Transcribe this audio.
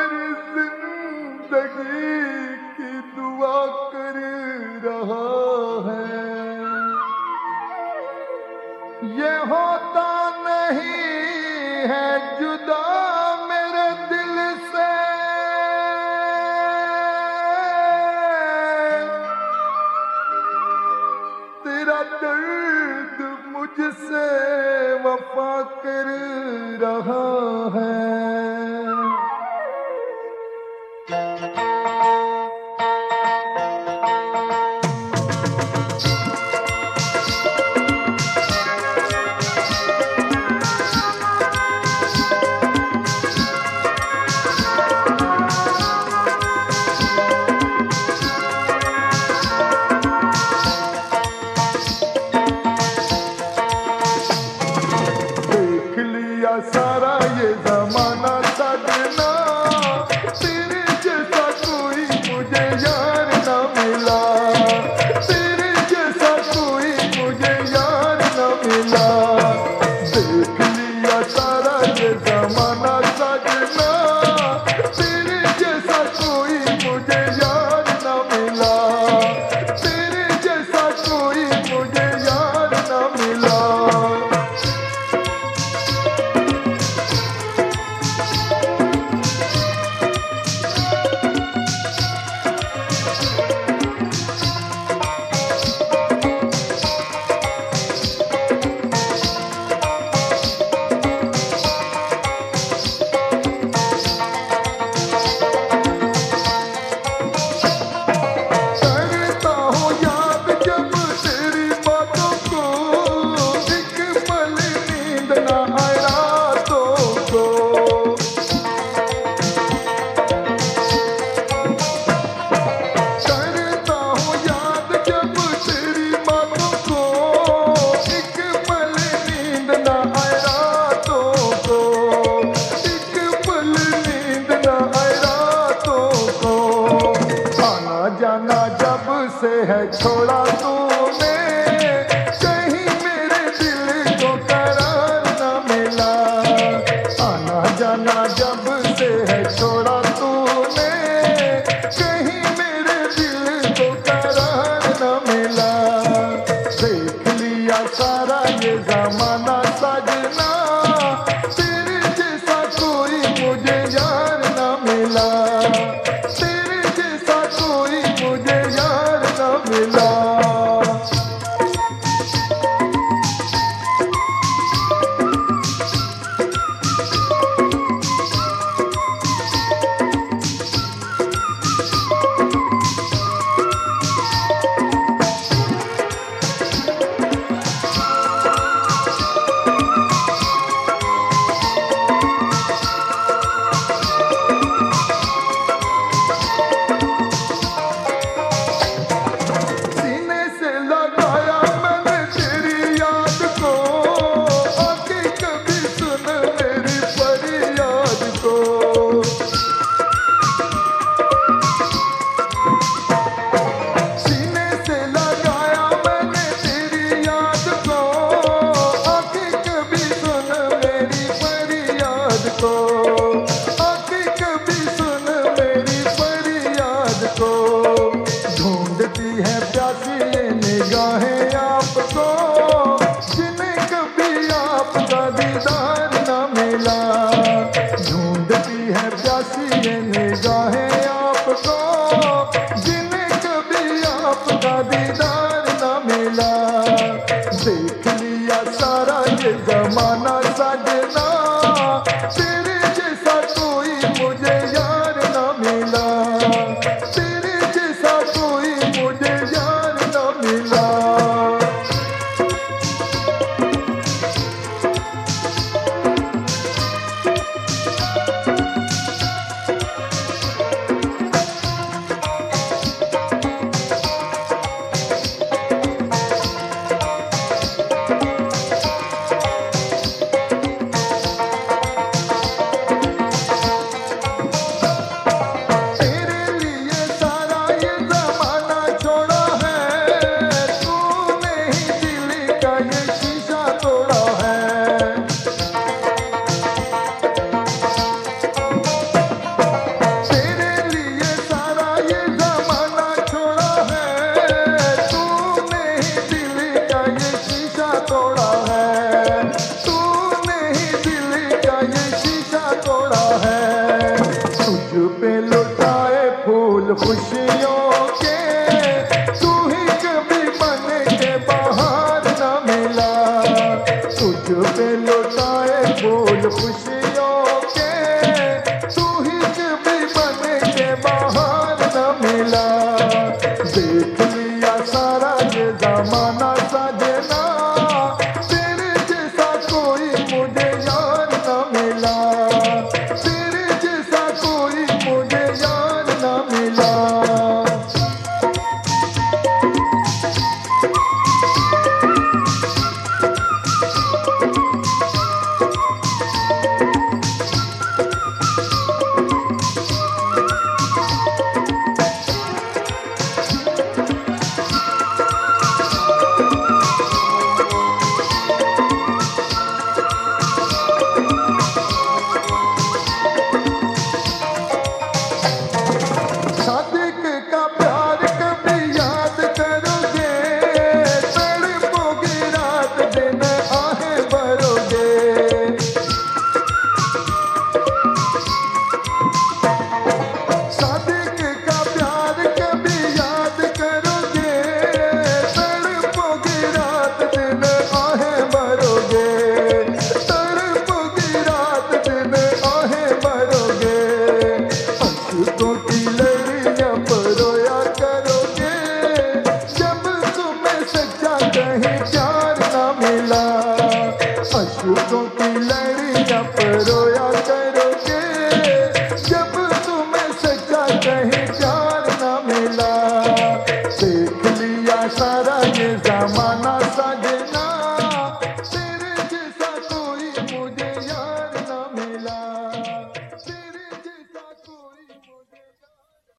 Senin sindeki no से है छोड़ा तू। जगह है आपको। जिन्हें कभी आपका दीदार न मिला। ढूंढती है प्यासी ये निगाहें आपको। खिलता है फूल खुशियों